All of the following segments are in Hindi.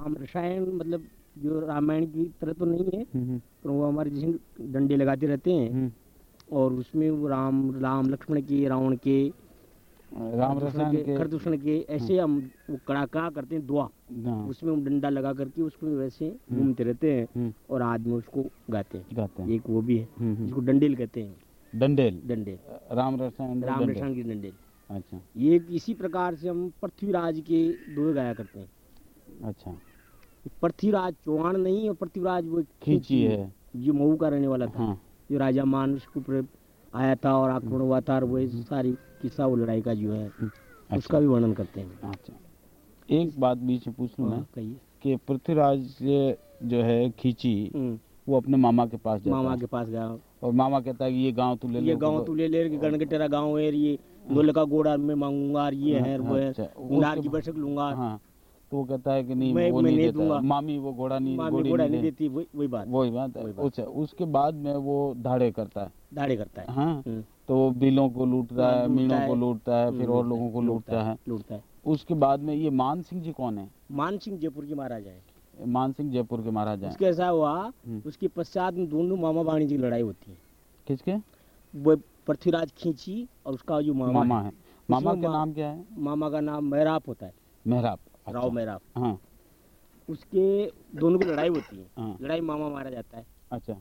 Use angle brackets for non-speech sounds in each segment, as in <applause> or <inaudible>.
राम रसायन मतलब जो रामायण की तरह तो नहीं है हम्म, हम्म, पर वो हमारे जैसे डंडे लगाते रहते हैं। हम्म। और उसमें वो राम राम लक्ष्मण के रावण के राम रसायन के। खरदूषण के ऐसे हम वो कड़ाका करते हैं दुआ। उसमें हम डंडा लगा करके उसको वैसे घूमते रहते हैं और आदमी उसको गाते हैं। गाते हैं। एक वो भी है। जिसको डंडेल कहते हैं। डंडेल? डंडेल। राम रसायन राम रसायन की डंडेल। अच्छा। ये इसी प्रकार से हम पृथ्वीराज के दोहे गाया करते हैं। अच्छा। पृथ्वीराज चौहान नहीं और पृथ्वीराज वो खींची है। जो मऊ का रहने वाला था। हाँ। जो राजा मानस के ऊपर आया था और आक्रमण हुआ था और वो सारी किस्सा वो लड़ाई का जो है अच्छा। उसका भी वर्णन करते हैं। अच्छा। एक बात बीच में पूछ लूँ मैं हाँ, कि पृथ्वीराज जो है खींची हम्म, वो अपने मामा के पास जाता मामा के पास गया। और मामा कहता है कि ये गाँव तू ले ले ये गाँव तू ले ले गण के तेरा गाँव है ये गोल का गोड़ा मैं मांगूँगा ये है वो है अच्छा, की बैठक लूँगा। हाँ। तो वो कहता है कि नहीं मैं- वो मैं नहीं नहीं देता दूँगा। मामी वो घोड़ा नहीं मामी घोड़ी नहीं नहीं देती वही बात। वही बात है। अच्छा उसके बाद में वो धाड़े करता है। दाढ़े करता है। हाँ हम्म, तो वो बिलों को लूटता है हाँ, मीणों को लूटता है फिर और लोगों को लूटता है लूटता है। उसके बाद में ये मान सिंह जी कौन है? मान सिंह जयपुर के महाराजा है। मान सिंह जयपुर के महाराजा हैं। उसके ऐसा हुआ हम्म। उसके पश्चात में दोनों मामा वाणी की लड़ाई होती है। किसके? वो पृथ्वीराज खींची और उसका जो मामा, मामा है। है। मामा का नाम क्या है? मामा का नाम मैराप होता है। मेहराब राव अच्छा, मैराप हाँ। उसके दोनों की लड़ाई होती है। हाँ। लड़ाई मामा मारा जाता है। अच्छा।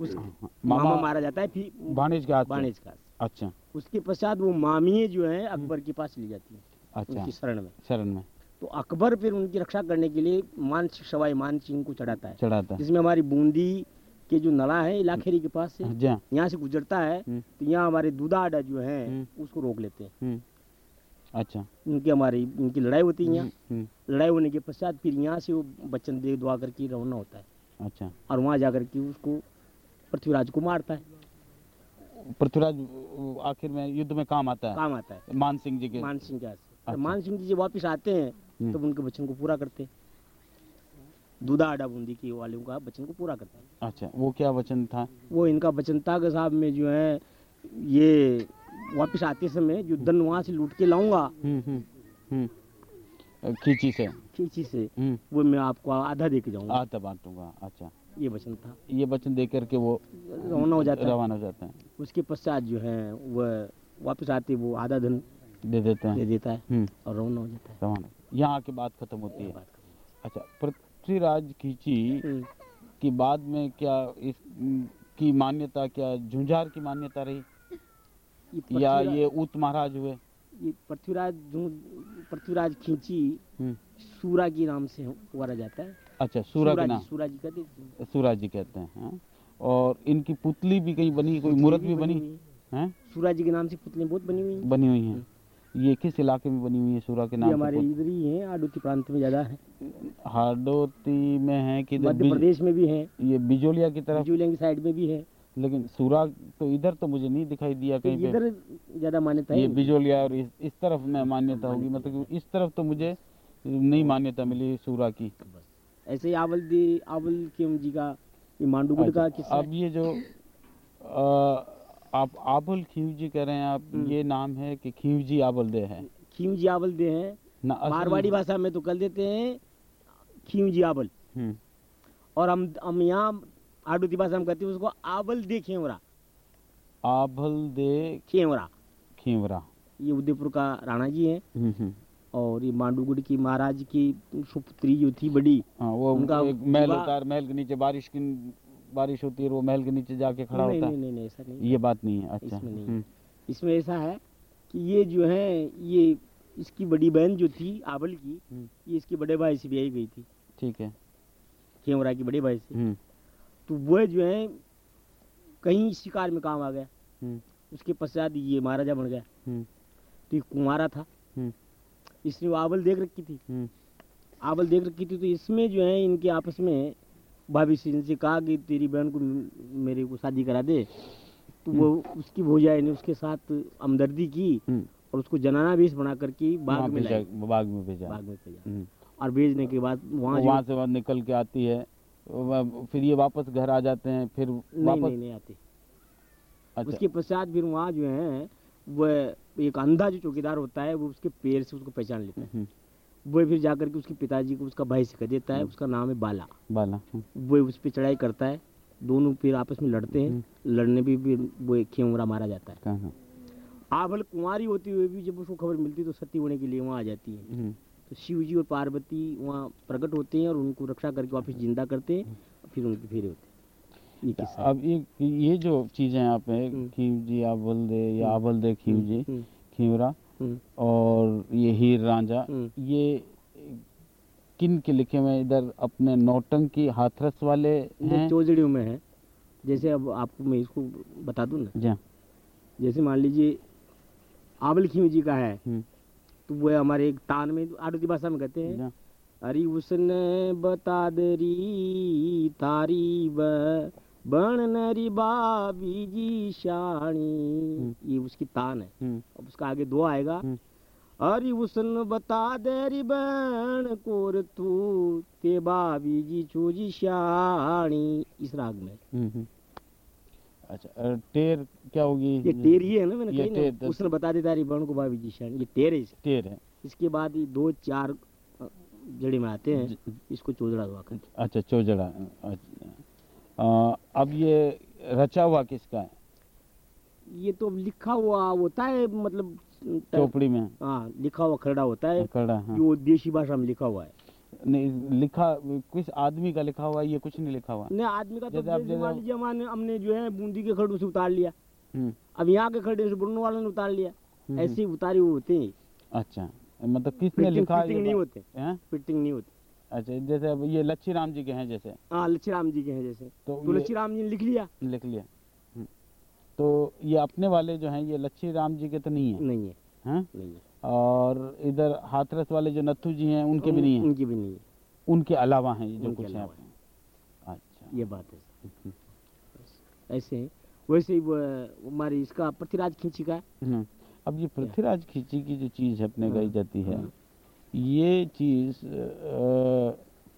उस- हाँ, मामा मामा मारा जाता है फिर भाणेज के हाथ का अच्छा। उसके पश्चात वो मामी जो है अकबर के पास ली जाती है। अच्छा। उनकी शरण में। शरण में। तो अकबर फिर उनकी रक्षा करने के लिए मान सवाई मान सिंह को चढ़ाता है। चढ़ाता है। जिसमें हमारी बूंदी के जो नला है इलाखेरी के पास से यहाँ से गुजरता है हम्म, तो यहाँ हमारे दूधा अड्डा जो है हम्म। उसको रोक लेते हैं। हम्म, अच्छा। उनकी हमारी उनकी लड़ाई होती है यहाँ। हम्म, हम्म, लड़ाई होने के पश्चात फिर यहाँ से वो बच्चन दे दुआ करके रवाना होता है। अच्छा। और वहाँ जाकर के उसको पृथ्वीराज को मारता है। पृथ्वीराज आखिर में युद्ध में काम आता है? काम आता है। मान सिंह जी के? मान सिंह के अच्छा। मान सिंह जी जब वापिस आते हैं हम्म। तब उनके बच्चन को पूरा करते हैं। दूधा अड्डा बूंदी के वाले का बच्चन को पूरा करता है। अच्छा वो क्या वचन था? वो इनका बचन था कि साहब में जो है ये वापिस आते समय जो धन वहाँ से लूट के लाऊँगा हम्म, हम्म, हम्म, खींची से? खींची से वो मैं आपको आधा दे के जाऊँगा आता बांटूँगा अच्छा। ये वचन था। ये वचन दे करके वो रवाना हो जाता है। रवाना हो जाते हैं। उसके पश्चात जो है वह वापस आते वो आधा धन दे देते दे देता है और रवाना हो जाता है। रवाना। यहाँ आके बात खत्म होती है। अच्छा पृथ्वीराज खींची की बाद में क्या इस की मान्यता क्या झुंझार की मान्यता रही? ये या ऊत महाराज हुए। ये पृथ्वीराज जो पृथ्वीराज खींची हम्म, सूरा के नाम से वारा जाता है। अच्छा सूरा के नाम। सूरा जी कहते हैं। सूरज जी कहते हैं हाँ? और इनकी पुतली भी कहीं बनी कोई मूर्त भी बनी? हुई है। है? सूरा जी के नाम से पुतलें बहुत बनी हुई बनी हुई है। ये किस इलाके में बनी हुई है सूरा के ये नाम हमारे इधर ही हैं आडूती प्रांत में ज़्यादा है। हाडोती में है कि मध्य प्रदेश में भी है। ये बिजोलिया की तरफ़? बिजूलिया की साइड में भी है। लेकिन सूरा तो इधर तो मुझे नहीं दिखाई दिया कहीं पे। इधर ज़्यादा मान्यता ये बिजोलिया और इस, इस तरफ़ में मान्यता होगी मतलब कि इस तरफ़ तो मुझे नहीं मान्यता मिली सूरा की। ऐसे ही आवल दे आवल केम जी का ये मांडूगढ़ का अच्छा, किस्सा अब ये जो अ, आप आबल खीवजी कह रहे हैं आप हम्म। ये नाम है कि खीवजी आबल दे है। खीम जी आवल दे हैं। मारवाड़ी भाषा में तो कर देते हैं खीम जी आवल हम्म, और हम हम यहाँ आडूती भाषा में कहते हैं उसको आवल दे खेवरा। आभल दे खेवरा। खीवरा। ये उदयपुर का राणा जी हैं। हम्म, हम्म। और ये मांडूगढ़ की महाराज की सुपुत्री जो थी बड़ी हाँ वो उनका एक महल होता है महल के नीचे बारिश की बारिश होती है वो महल के नीचे जाके खड़ा नहीं होता है। नहीं नहीं ऐसा नहीं ये बात नहीं है अच्छा। इसमें नहीं। हम्म, इसमें ऐसा है कि ये जो है ये इसकी बड़ी बहन जो थी आवल की ये इसके बड़े भाई से ब्याही गई थी। ठीक है। खेमरा की बड़े भाई से। तो वह जो है कहीं शिकार में काम आ गया। हम्म, उसके पश्चात ये महाराजा बन गया। हम्म, तो ये कुंवारा था। हम्म, इसने वो आवल देख रखी थी। आवल देख रखी थी तो इसमें जो है इनके आपस में भाभी से इनसे कहा कि तेरी बहन को मेरे को शादी करा दे। तो वो उसकी भोजाई ने उसके साथ हमदर्दी की। और उसको जनाना भेष बना करके बाग में भेजा बाग में भेजा। बाग में भेजा। और भेजने के बाद वहाँ से वहाँ निकल के आती है। फिर ये वापस घर आ जाते हैं फिर नहीं वापस नहीं नहीं आते। अच्छा। उसके पश्चात फिर वहाँ जो है वह एक अंधा जो चौकीदार होता है वो उसके पैर से उसको पहचान लेता है। हम्म, वो फिर जाकर के उसके पिताजी को उसका भाई सिखा देता है हम्म। उसका नाम है बाला। बाला हम्म, वो उस पर चढ़ाई करता है दोनों फिर आपस में लड़ते हैं। लड़ने भी फिर वो खेमरा मारा जाता है। कहाँ? आभल कुंवारी होती हुई भी जब उसको खबर मिलती है तो सती होने के लिए वहाँ आ जाती है। शिव जी और पार्वती वहाँ प्रकट होते हैं और उनको रक्षा करके वापस ज़िंदा करते हैं फिर उनके फेरे होते हैं। अब ये ये जो चीज़ें यहाँ पे हम्म। खीव जी आबल दे या आबल दे खीव जी हम्म, खीवरा हम्म, और ये हीर रांझा हम्म। ये किन के लिखे हुए इधर अपने नौटंकी हाथरस वाले हैं? चौजड़ियों में है। जैसे अब आपको मैं इसको बता दूँ ना? जी हाँ, जैसे मान लीजिए आबल खीव जी का है। हम्म, तो वो हमारे एक तान में आडुती भाषा में कहते हैं। अरे उसने बता दरी तारी बण नरी बाबी जी शाणी ये उसकी तान है। हम्म, अब उसका आगे दो आएगा। हम्म, अरे उसन बता दरी बण कोर तू ते बाबी जी चोजी शाणी इस राग में। हम्म, हम्म। अच्छा टेर क्या होगी? ये टेर ही है ना मैंने ये कही ना उसने बता दी तारी बण को बाबी जी ये टेर है इसकी। टेर है। इसके बाद ये दो चार जड़ी में आते हैं इसको चोजड़ा हुआ करते अच्छा चौजड़ा अच्छा। अब ये रचा हुआ किसका है? ये तो लिखा हुआ होता है मतलब चौपड़ी में। हाँ लिखा हुआ खरड़ा होता है। खड़ा हाँ। जो देशी भाषा में लिखा हुआ है। नहीं लिखा किस आदमी का लिखा हुआ ये कुछ नहीं लिखा हुआ। नहीं आदमी का तो जैसे मान लीजिए हमारे हमने जो है बूंदी के खड़ों से उतार लिया। हम्म, अब यहाँ के खड़े से बुनने वालों ने उतार लिया। ऐसे उतारे हुए होते हैं। अच्छा मतलब किसने लिखा फिटिंग नहीं होते। हैं? फिटिंग नहीं होती। अच्छा जैसे अब ये लच्छी राम जी के हैं जैसे। हाँ लच्छी राम जी के हैं जैसे। तो तो लच्छी राम जी ने लिख लिया। लिख लिया। हम्म। तो ये अपने वाले जो हैं ये लच्छी राम जी के तो नहीं है? नहीं है। हैं? नहीं है। और इधर हाथरस वाले जो नथु जी हैं उनके भी नहीं है? उनकी भी नहीं है। उनके अलावा हैं जो कुछ है अच्छा। ये बात है ऐसे है। वैसे ही वो हमारी इसका पृथ्वीराज खींची का हम्म। अब ये पृथ्वीराज खींची की जो चीज़ है अपने गाई हाँ, जाती है हाँ। ये चीज़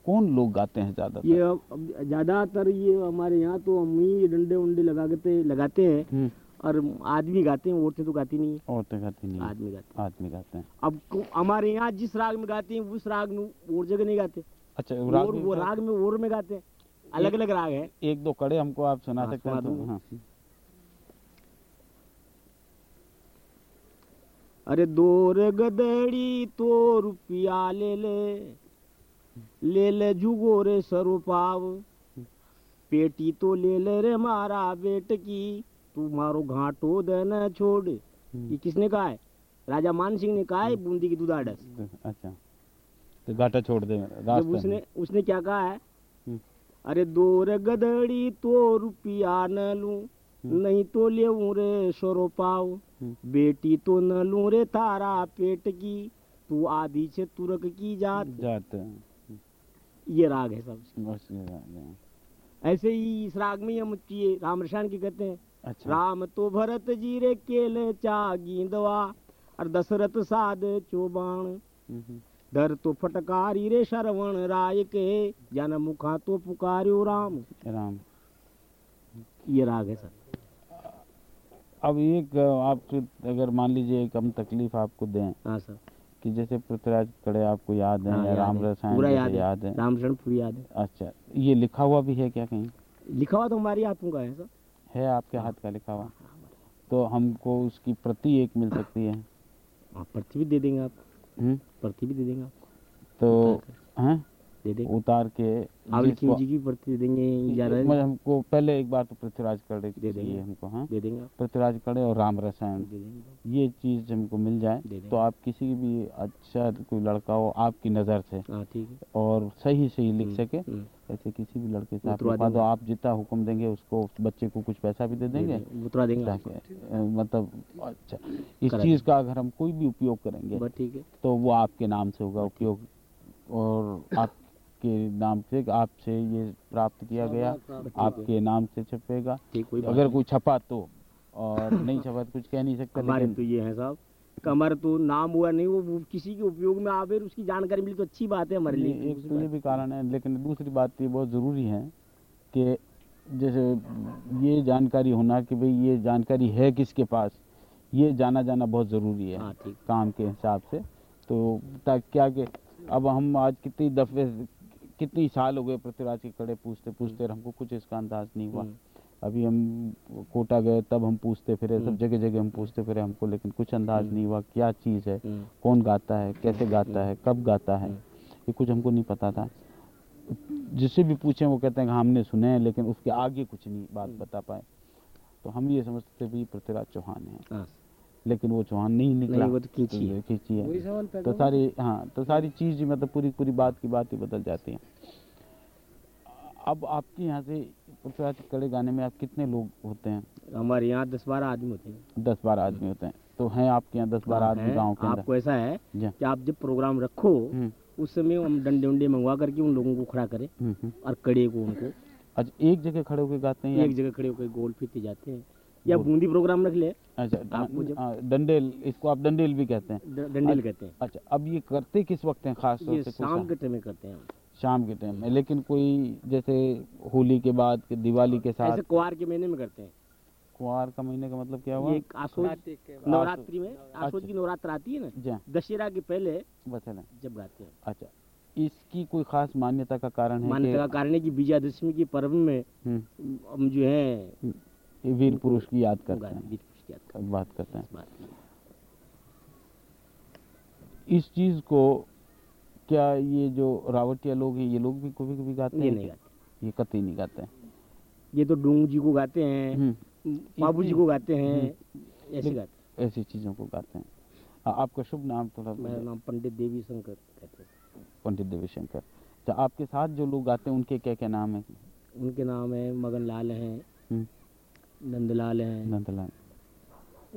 कौन लोग गाते हैं ज़्यादा ये ज़्यादातर ये हमारे यहाँ तो हम ही डंडे उंडे लगाते लगाते हैं। हम्म, और आदमी गाते हैं औरतें तो गाती नहीं है। औरतें गाती नहीं आदमी गाते आदमी गाते हैं। हैं अब हमारे यहाँ जिस राग में गाते हैं उस राग में और जगह नहीं गाते। अच्छा और राग वो राग में और में गाते हैं। अलग अलग राग है। एक दो कड़े हमको आप सुना हाँ, सकते हैं तो हाँ। अरे दोर गदड़ी तो रुपया ले ले ले ले जुगो रे सरुपाव। पेटी तो ले ले रे मारा बेट की तू मारो घाटो दे न छोड़ ये किसने कहा है? राजा मान सिंह ने कहा है बूंदी की दूधाड़स। अच्छा। तो घाटा छोड़ दे जब उसने उसने क्या कहा है? हम्म, अरे दोर गदड़ी तो रुपया न लू नहीं तो ले रे सरो हम्म। बेटी तो न लू रे तारा पेट की तू आधी से तुरक की जात। जाते। ये राग है सब। ऐसे ही इस राग में ही हम ये राम रसायन की कहते हैं। अच्छा। राम तो भरत जी रे केले चा गींदवा और दशरथ साध चौबाण। हम्म। तो फटकारी रे श्रवण राय के जन मुखा तो पुकार्यो राम। राम। ये राग है सर। अब एक आपको अगर मान लीजिए एक हम तकलीफ़ आपको दें हाँ सर। कि जैसे पृथ्वीराज कड़े आपको याद है हाँ, या राम। रसायन पूरा याद है। याद है। रामचरण पूरी याद है। अच्छा ये लिखा हुआ भी है क्या कहीं? लिखा हुआ तो हमारी हाथों का है सर। है आपके हाथ का लिखा हुआ? तो हमको उसकी प्रति एक मिल सकती है। आप प्रति भी दे देंगे आप। प्रति भी दे देंगे आपको तो हैं? दे देंगे। उतार के आविल जी की पर्ची दे देंगे हमको पहले एक बार तो पृथ्वीराज कड़े दे देंगे। हमको हाँ। दे देंगे पृथ्वीराज कड़े और राम रसायन। दे देंगे ये चीज़ हमको मिल जाए तो आप किसी भी अच्छा कोई लड़का हो आपकी नज़र से हाँ ठीक है। और सही सही लिख हम्म, सके हम्म, ऐसे किसी भी लड़के से आप। आप जितना हुक्म देंगे उसको उस बच्चे को कुछ पैसा भी दे देंगे। उतरा देंगे मतलब अच्छा इस चीज़ का अगर हम कोई भी उपयोग करेंगे ठीक है। तो वो आपके नाम से होगा उपयोग और आपके नाम से आपसे ये प्राप्त किया गया आपके नाम से। छपेगा। अगर कोई छपा तो और <coughs> नहीं छपा तो कुछ कह नहीं सकता हमारे तो ये है साहब। कि हमारा तो नाम हुआ नहीं वो किसी के उपयोग में आवे उसकी जानकारी मिली तो अच्छी बात है हमारे लिए एक तो ये भी कारण है लेकिन दूसरी बात ये बहुत ज़रूरी है कि जैसे ये जानकारी होना कि भाई ये जानकारी है किसके पास ये जाना जाना बहुत ज़रूरी है हाँ काम के हिसाब से। तो ताकि क्या कि अब हम आज कितनी दफे कितनी साल हो गए पृथ्वीराज के कड़े पूछते पूछते और हमको कुछ इसका अंदाज नहीं हुआ हम्म। अभी हम कोटा गए तब हम पूछते फिरे सब हम्म। जगह जगह हम पूछते फिरे हमको लेकिन कुछ अंदाज हम्म। नहीं हुआ क्या चीज़ है हम्म। कौन गाता है कैसे गाता है कब गाता है हम्म। ये कुछ हमको नहीं पता था जिससे भी पूछें वो कहते हैं कि हमने सुने हैं लेकिन उसके आगे कुछ नहीं बात हम्म। बता पाए तो हम ये समझते थे भी पृथ्वीराज चौहान हाँ लेकिन वो चौहान नहीं निकला। नहीं, वो तो खींची है। खींची है। तो सारी हाँ तो सारी चीज़ मतलब पूरी पूरी बात की बात ही बदल जाती है। अब आपके यहाँ से पृथ्वीराज कड़े गाने में आप कितने लोग होते हैं? हमारे यहाँ दस बारह आदमी होते हैं। दस बारह आदमी होते हैं। तो हैं आपके यहाँ दस बारह आदमी गाँव के आपको ऐसा है कि आप जब प्रोग्राम रखो हम्म, उस समय हम डंडे उंडे मंगवा करके उन लोगों को खड़ा करें हम्म, हम्म। और कड़े को उनको। अच्छा एक जगह खड़े होकर गाते हैं एक जगह खड़े होकर गोल फीते जाते हैं। या बूंदी प्रोग्राम रख ले अच्छा आपको जब- हाँ, डंडेल इसको आप डंडेल भी कहते हैं। डंडेल कहते हैं। अच्छा अब ये करते किस वक्त हैं खास तौर से शाम के टाइम में करते हैं शाम के टाइम में लेकिन कोई जैसे होली के बाद कि दिवाली के साथ। ऐसे कुआर के महीने में करते हैं। कुआर का महीने का मतलब क्या हुआ? ये आसोज। नवरात्रि में? आसोज अच्छा। की नवरात्र आती है ना? हाँ, दशहरा के पहले बस है ना। जब गाते हैं। अच्छा इसकी कोई खास मान्यता का कारण है मान्यता का कारण है कि विजयादशमी के पर्व में हम्म, हम जो है ये वीर पुरुष की याद करते हैं। हैं, बात करते हैं। हैं। इस चीज़ को क्या ये जो रावटिया लोग हैं ये लोग भी कभी कभी गाते ये हैं नहीं गाते। ये कतई नहीं गाते हैं। ये तो डूंग जी को गाते हैं हम्म, बाबू जी को गाते हैं ऐसे लेकिन- गाते ऐसी चीज़ों को गाते हैं। आपका शुभ नाम थोड़ा मेरा नाम पंडित देवी शंकर कहते हैं। पंडित देवीशंकर तो आपके साथ जो लोग गाते हैं उनके क्या क्या नाम है? उनके नाम है मगन लाल हैं हम्म, नंदलाल है। नंदलाल।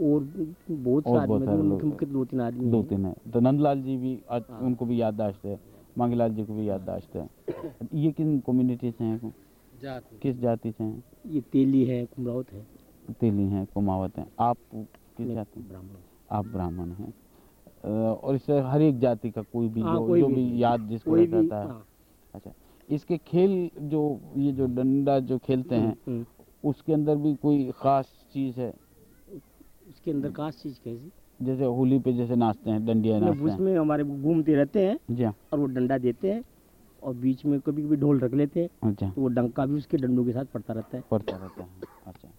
और बहुत और बहुत सारे मुख्य दो तीन आदमी दो तीन है। तो नंदलाल जी भी आज हाँ। उनको भी याददाश्त है। मांगीलाल जी को भी याददाश्त है। <coughs> ये किन कम्युनिटी से हैं? जात। किस जाति से हैं? ये तेली है कुमरावत है। तेली हैं कुमावत हैं। आप किस जाति? ब्राह्मण आप ब्राह्मण हैं। और इससे हर एक जाति का कोई भी हाँ, जो, कोई जो भी- भी याद जिसको रहता है हाँ, अच्छा इसके खेल जो ये जो डंडा जो खेलते हैं हम्म, उसके अंदर भी कोई खास चीज़ है? उसके अंदर खास चीज़ कैसी जैसे होली पे जैसे नाचते हैं डंडिया नाचते हैं। उसमें हमारे घूमते रहते हैं जी हाँ। और वो डंडा देते हैं और बीच में कभी कभी ढोल रख लेते हैं। अच्छा। तो वो डंका भी उसके डंडों के साथ पड़ता रहता है। पड़ता रहता है। अच्छा।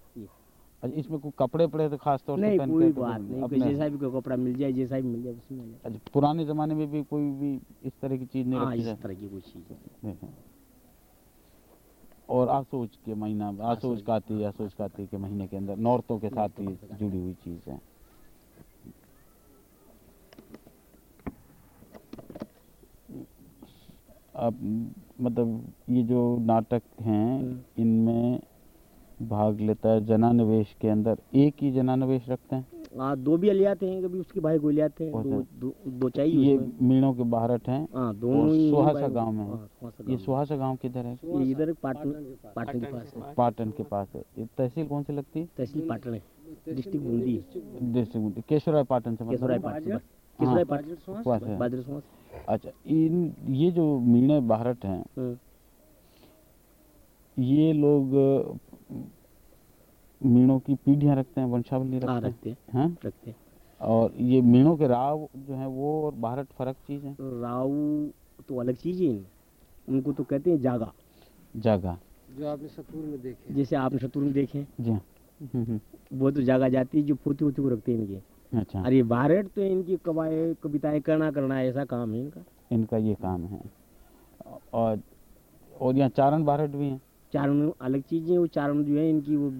अच्छा इसमें कोई कपड़े पड़े तो खास तौर नहीं कोई तो बात नहीं कोई जैसा भी कोई कपड़ा मिल जाए जैसा भी मिल जाए उसमें अच्छा पुराने जमाने में भी कोई भी इस तरह की चीज़ नहीं हाँ इस तरह की कोई चीज़ और आसोज के महीना आसोज। काती आसोज काती के महीने के अंदर नौरतों के साथ ही जुड़ी हुई चीज़ है अब मतलब ये जो नाटक हैं हम्म। इनमें भाग लेता है जनानिवेश के अंदर एक ही जनानिवेश रखते हैं हाँ दो भी ले आते हैं कभी उसके भाई को ले आते हैं दो दो, दो चाहिए ये मीणों के बाहरट हैं हाँ दोनों सुहासा गाँव में है। हाँ, ये सुहासा गाँव किधर है? ये इधर पाटन पाटन के पास। पाटन के पास है। पाटन के पास है। ये तहसील कौन सी लगती है? तहसील पाटन है डिस्ट्रिक्ट बूंदी। डिस्ट्रिक्ट बूंदी। केशवराय पाटन से मतलब? पाटन बाजर? केसराय पाटन बादर सुहास अच्छा इन ये जो मीणे बाहरट हैं। ये लोग मीणों की पीढ़ियाँ रखते हैं वंशावली हाँ रखते रखते हैं। हैं? हैं? रखते हैं। और ये मीणों के राव जो है वो और बाहरट फ़र्क चीज़ है। राव तो अलग चीज़ है उनको तो कहते हैं जागा। जागा। जो आपने सतपुर में देखे जैसे आपने शत्रु में देखे जी हाँ। हम्म, हम्म, वो तो जागा जाती है जो पोती वोती को रखते हैं इनके। अच्छा। अरे बाहर तो इनकी कवाए कविताएँ करना करना ऐसा काम है इनका। इनका ये काम है। और और यहाँ चारण बाहरट भी हैं। चारण अलग चीज़ें वो चारण जो है इनकी वो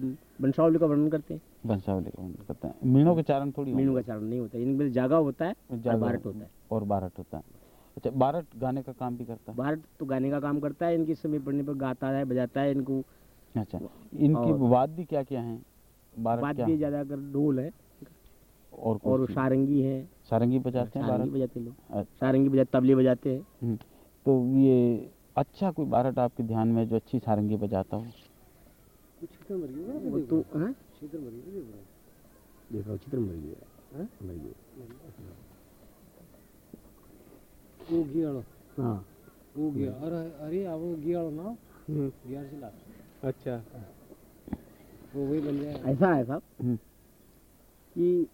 वंशावली का वर्णन करते हैं। वंशावली का वर्णन करते हैं। मीणों के चारण थोड़ी मीनू का चारण नहीं होता। है इनमें जागा होता है और बारट होता है। और बारट होता है। अच्छा बारट गाने का काम भी करता है? बारट तो गाने का काम करता है इनके समय पड़ने पर गाता है बजाता है इनको। अच्छा इनकी वाद्य क्या क्या हैं? भी ज़्यादातर ढोल है। और और सारंगी है। सारंगी बजाते हैं सारंगी बजाते लोग। अच्छा, सारंगी बजाते तबले बजाते हैं। हम्म। तो ये अच्छा कोई बारट आपके ध्यान में जो अच्छी सारंगी बजाता हो? चित्र मर गई वो देखो। तो हाँ? चित्र मर गई देखो। देखो चित्र मर गया हाँ? मर गया। वो गियाड़ो हाँ। वो गिया अरे अरे अब वो गियाड़ो ना? हम्म। से ला अच्छा। वो वही बन जाए। ऐसा है साहब? हम्म। कि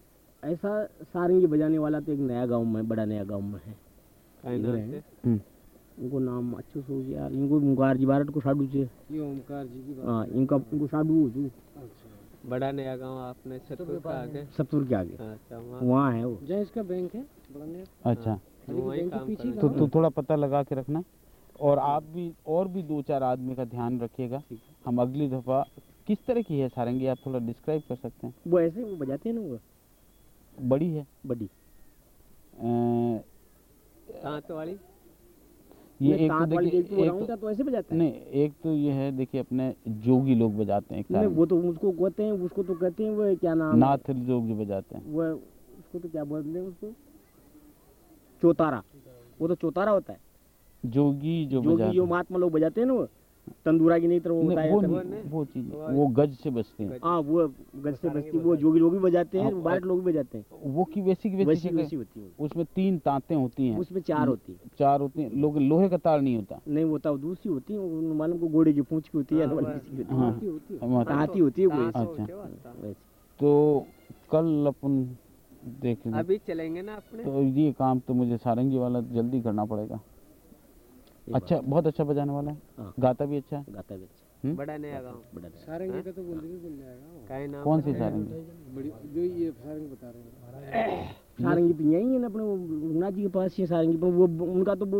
ऐसा सारंगी बजाने वाला तो एक नया गाँव में बड़ा नया गाँव में है। उनको नाम अच्छो सो यार इनको ओंकार जी बारट को साडू छे यो ओमकार जी की हाँ इनका उनको साडू हो जू अच्छा। बड़ा नया गाँव आपने छतपुर के आगे? छतपुर के आगे। अच्छा वहाँ। है वो। जय इसका बैंक है बड़ा नया अच्छा हाँ। तो तो थोड़ा पता लगा के रखना। और आप भी और भी दो चार आदमी का ध्यान रखिएगा। हम अगली दफ़ा किस तरह की है सारंगी आप थोड़ा डिस्क्राइब कर सकते हैं? वो ऐसे वो बजाते हैं ना वो? बड़ी है। बड़ी। आ, तो वाली ये एक तो देखिए एक तो, तो ऐसे बजाते हैं? नहीं एक तो ये है देखिए अपने जोगी लोग बजाते हैं नहीं वो तो उसको कहते हैं उसको तो कहते हैं वो क्या नाम? नाथ जोग जो बजाते हैं। वो उसको तो क्या बोलते हैं उसको? चौतारा। वो तो चौतारा होता है। जोगी जो जोगी जो महात्मा लोग बजाते हैं ना वो? तंदूरा की नहीं तरह वो नहीं, बताया वो वो हैं। वो चीज़ वो- वो गज से बजते हैं। हाँ वो गज से बजती वो जोगी लोग भी बजाते हैं हाँ, लोग भी बजाते हैं। वो की वैसी की वैसी वैसी होती है उसमें तीन तांतें होती हैं। उसमें चार होती है। चार होती हैं। लोग लोहे का तार नहीं होता। नहीं होता वो दूसरी होती है मालूम को घोड़े की पूंछ की होती है हाँ, वो- होती है। हाँ होती होती है। हाँ, हाथी होती है अच्छा। तो कल अपन देखेंगे। अभी चलेंगे ना अपने? तो ये काम तो मुझे सारंगी वाला जल्दी करना पड़ेगा। अच्छा बहुत अच्छा बजाने वाला है। हाँ। गाता भी अच्छा है। गाता है। बच्चा हम्म? बड़ा नया गाँव बड़ा था। सारंगी का तो बोल देंगे बन जाएगा वो। नाम कौन सी सारंगी? बड़ी जो ये सारंगी बता रहे हैं। <coughs> सारंगी तो यही है ना अपने वो रघुनाथ जी के पास ही सारंगी पर वो उनका तो वो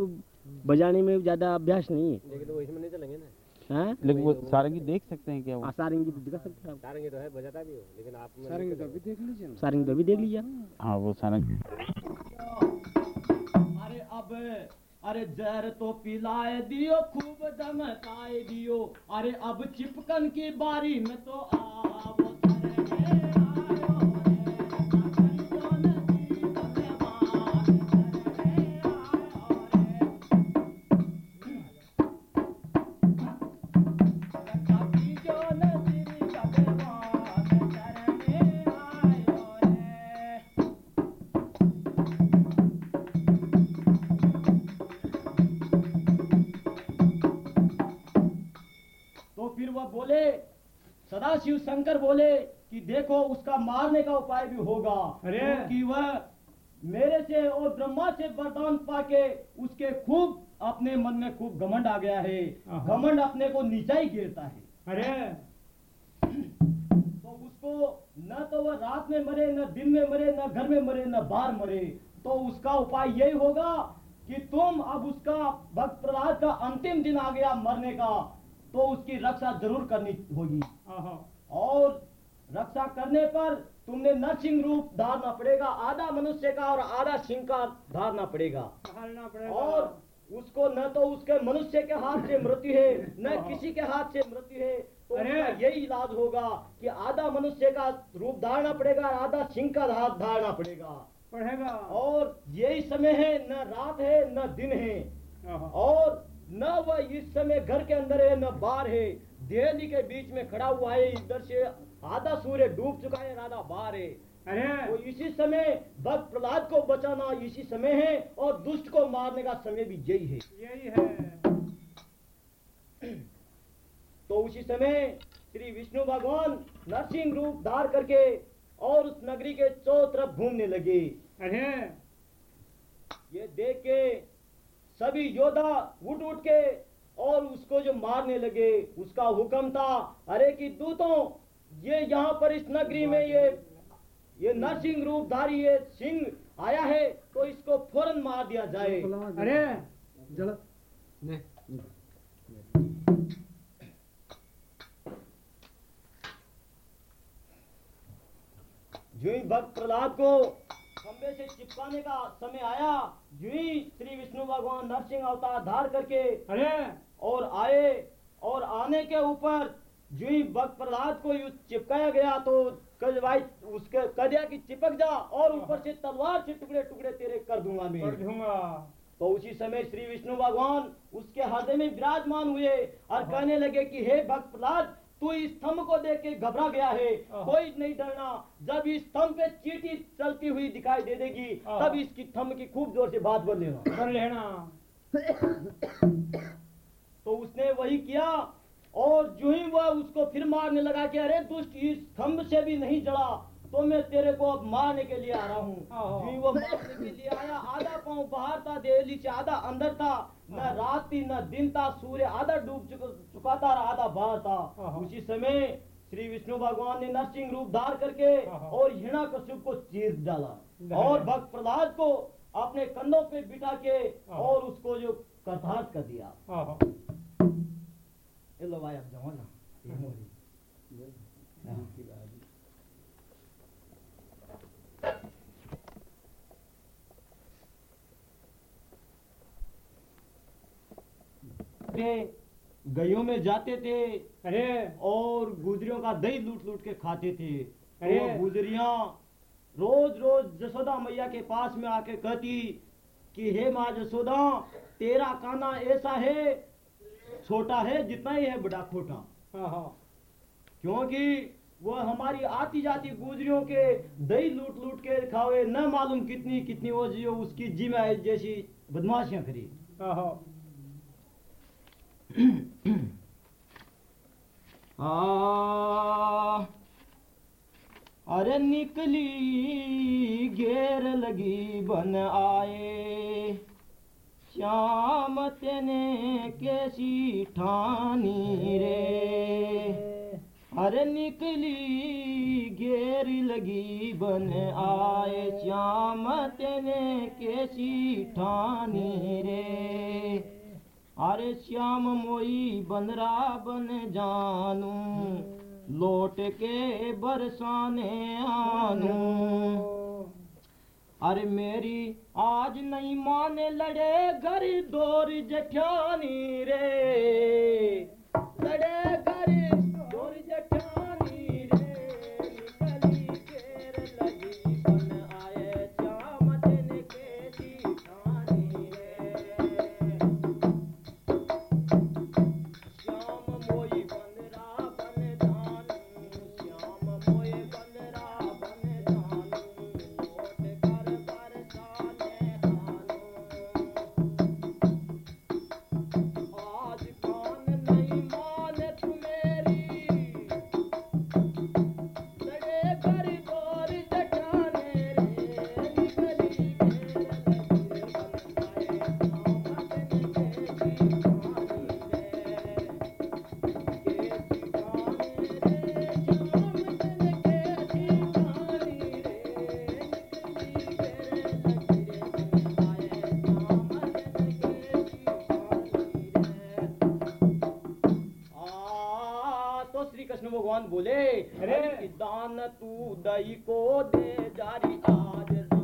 बजाने में ज़्यादा अभ्यास नहीं है। लेकिन तो इसमें नहीं चलेंगे ना। हाँ? लेकिन वो सारंगी देख सकते हैं क्या वो? हाँ, सारंगी तो दिखा सकते हैं आप। सारंगी तो है बजाता भी हो लेकिन आप सारंगी तो अभी देख लीजिए सारंगी तो अभी देख लीजिए। हाँ वो सारंगी। अरे अब अरे जहर तो पिलाए दियो, खूब दमकाए दियो। अरे अब चिपकन की बारी में तो आओ सदाशिव शंकर बोले कि देखो उसका मारने का उपाय भी होगा। अरे! कि वह मेरे से और ब्रह्मा से वरदान पाके उसके खूब अपने मन में खूब घमंड आ गया है। घमंड अपने को नीचा ही गिरता है। अरे। तो उसको न तो वह रात में मरे न दिन में मरे न घर में मरे न बाहर मरे। तो उसका उपाय यही होगा कि तुम अब उसका भक्त प्रहलाद का अंतिम दिन आ गया मरने का। तो उसकी रक्षा ज़रूर करनी होगी। और रक्षा करने पर तुमने नरसिंह रूप धारना पड़ेगा आधा मनुष्य का और आधा सिंह का धारना पड़ेगा। हारना पड़ेगा। और उसको न तो उसके मनुष्य के हाथ से मृत्यु है न किसी के हाथ से मृत्यु है। तो अरे! यही इलाज होगा कि आधा मनुष्य का रूप धारना पड़ेगा आधा सिंह का हाथ धारना पड़ेगा। पढ़ेगा और यही समय है न रात है न दिन है। और न वह इस समय घर के अंदर है न बाहर है। दिल्ली के बीच में खड़ा हुआ है इधर से आधा सूर्य डूब चुका है राधा बाहर है। अरे। तो इसी समय भक्त प्रहलाद को बचाना इसी समय है और दुष्ट को मारने का समय भी यही है। यही है। तो उसी समय श्री विष्णु भगवान नरसिंह रूप धार करके और उस नगरी के चौथ तरफ़ घूमने लगे। अरे। ये देख के सभी योद्धा उठ उठ के और उसको जो मारने लगे उसका हुक्म था अरे कि दूतों ये यहाँ पर इस नगरी में ये ये नरसिंह रूपधारी ये सिंह आया है तो इसको फ़ौरन मार दिया जाए। अरे जो ही भक्त प्रहलाद को खंबे से चिपकाने का समय आया जो ही श्री विष्णु भगवान नरसिंह अवतार धार करके अरे और आए और आने के ऊपर जो ही भक्त प्रहलाद को चिपकाया गया तो कल भाई उसके कह दिया कि चिपक जा और ऊपर से तलवार से टुकड़े टुकड़े तेरे कर दूँगा कर मैं दूँगा तो उसी समय श्री विष्णु भगवान उसके हृदय में विराजमान हुए और कहने लगे कि हे भक्त प्रहलाद तू इस स्तंभ को देख के घबरा गया है हाँ। कोई नहीं डरना जब इस स्तंभ पे चीटी चलती हुई दिखाई दे देगी हाँ। तब इसकी स्तंभ की खूब ज़ोर से बात बोल लेना कर लेना तो उसने वही किया और जो ही वह उसको फिर मारने लगा कि अरे दुष्ट इस स्तंभ से भी नहीं जड़ा तो मैं तेरे को अब मारने के लिए आ रहा हूँ हाँ। वो मारने के लिए आया आधा पाँव बाहर था देहली से आधा अंदर था न हाँ। रात थी न दिन था सूर्य आधा डूब चुका था आधा बाहर था हाँ। उसी समय श्री विष्णु भगवान ने नरसिंह रूप धार करके हाँ। और हिरणा कश्यप को चीर डाला। और भक्त प्रहलाद को अपने कंधों पे बिठा के हाँ। और उसको जो करतार्थ कर दिया ये लो भाई अब जाओ ना ये मोरी। थे गयों में जाते थे अरे। और गुजरियों का दही लूट लूट के खाते थे। अरे। गुजरियाँ रोज रोज जसोदा मैया के पास में आके कहती कि हे माँ जसोदा तेरा काना ऐसा है छोटा है जितना ही है बड़ा खोटा। हाँ हाँ। क्योंकि वह हमारी आती जाती गुजरियों के दही लूट लूट के खावे न मालूम कितनी कितनी वो जो उसकी जिम्मे जैसी बदमाशियाँ करी। हाँ। आ, अरे निकली घेर लगी बन आए। श्याम तेने कैसी ठानी रे। अरे निकली घेर लगी बन आए श्याम तेने कैसी ठानी रे। अरे श्याम मोई बनरा बन जानू, लौट के बरसाने आनू। अरे मेरी आज नहीं माने लड़े घर दौर जठानी रे। लड़े कृष्ण भगवान बोले अरे। कि दान तू दई को दे जारी आज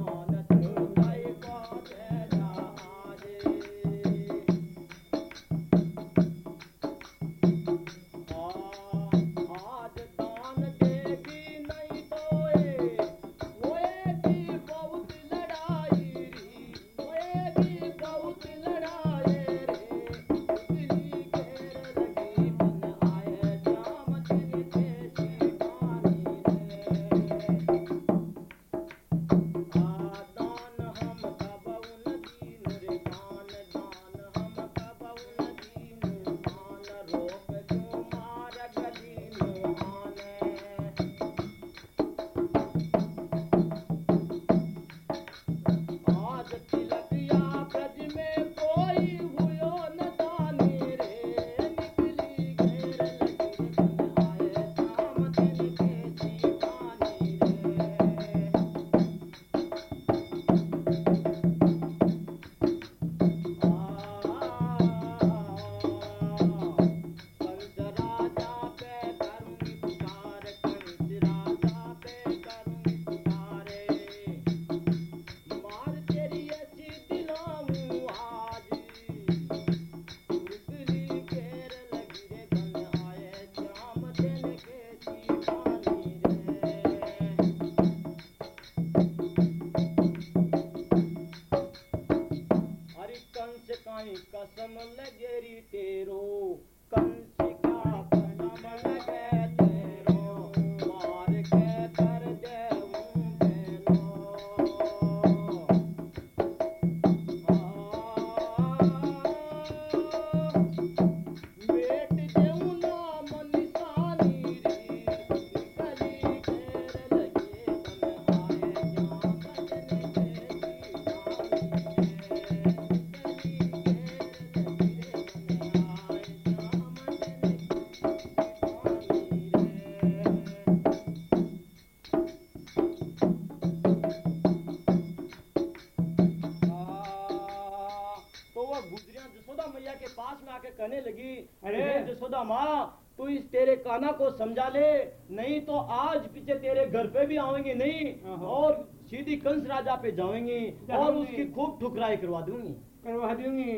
समझा ले। नहीं तो आज पीछे तेरे घर पे भी आवेंगे नहीं और सीधी कंस राजा पे जाएँगे और उसकी खूब ठुकराई करवा दूँगी। करवा दूँगी।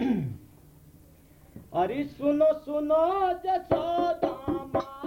<clears throat> अरे सुनो सुनो जसोदा मात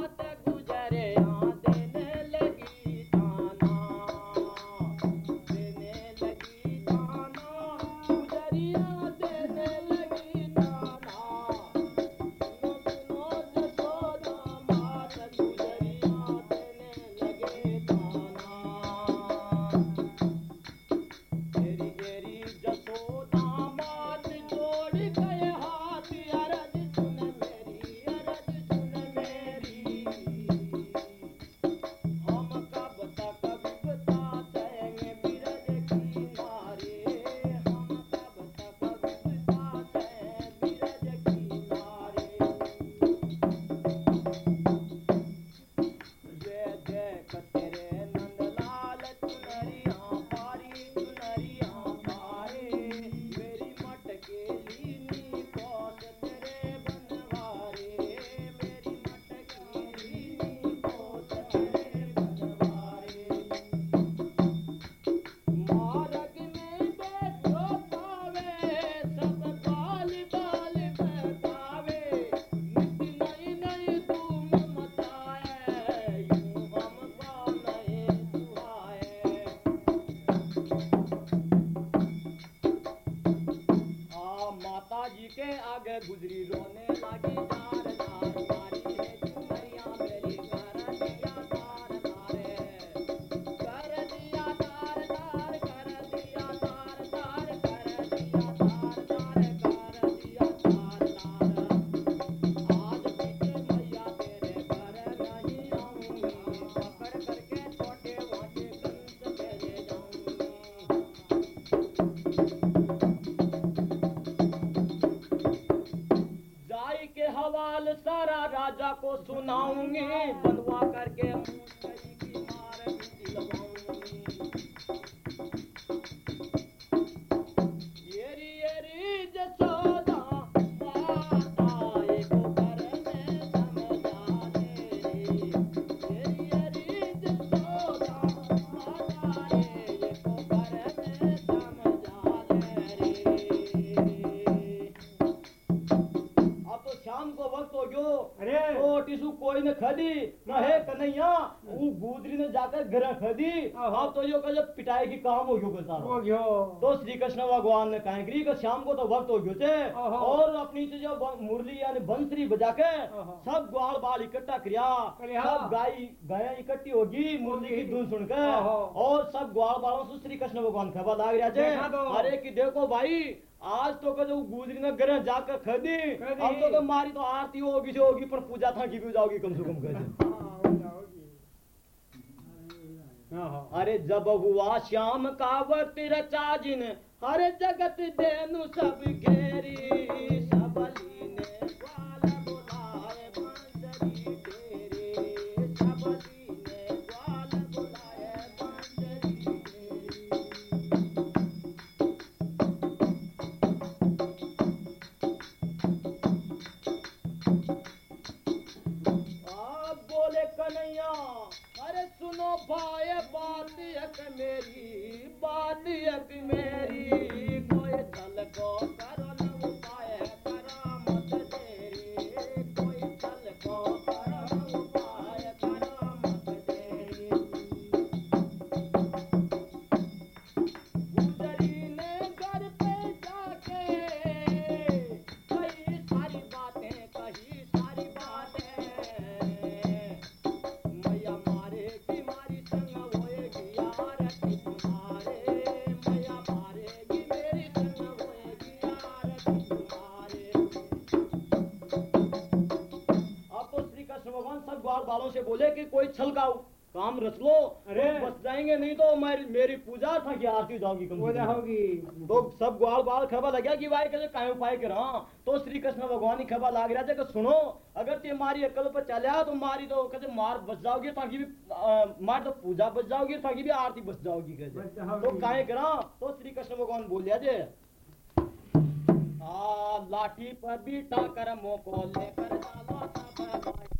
सारा राजा को सुनाऊँगी बनवा करके। अब तो यो का जब पिटाई की काम हो गयो हो बेचारा गयो तो श्री कृष्ण भगवान ने कहा कि कि शाम को तो वक्त हो गयो थे। और अपनी से जो मुरली यानी बंसरी बजा के सब ग्वाल बाल इकट्ठा किया। करिया। सब गाय गाय इकट्ठी होगी मुरली की धुन सुनकर आहो। और सब ग्वाल बालों से श्री कृष्ण भगवान खबर लाग रहा तो। थे अरे की देखो भाई आज तो कदो गुजरी ने घर जाकर खदी। अब तो मारी तो आरती होगी जो होगी पर पूजा था की भी जाओगी कम से कम कर <laughs> हाँ, हो हाँ हाँ। अरे जब हुआ श्याम का वक्त रचा जिन हर जगत देनु सब घेरी। बालों कि कोई छल का काम रच लो अरे। तो बच जाएँगे नहीं तो मेरी मेरी पूजा था कि आरती जाओगी कम हो जाओगी तो सब ग्वाल बाल खबर लग गया कि भाई कैसे काय उपाय कर। तो श्री कृष्ण भगवान की खबर लाग रहा था कि सुनो अगर ते मारी अकल पर चला तो मारी तो कैसे मार बच जाओगी ताकि भी आ, मार तो पूजा बच जाओगी ताकि भी आरती बच जाओगी कैसे तो काय करा। तो श्री कृष्ण भगवान बोल दिया जे पाठी पर बिठा कर मोको लेकर चलो सब भाई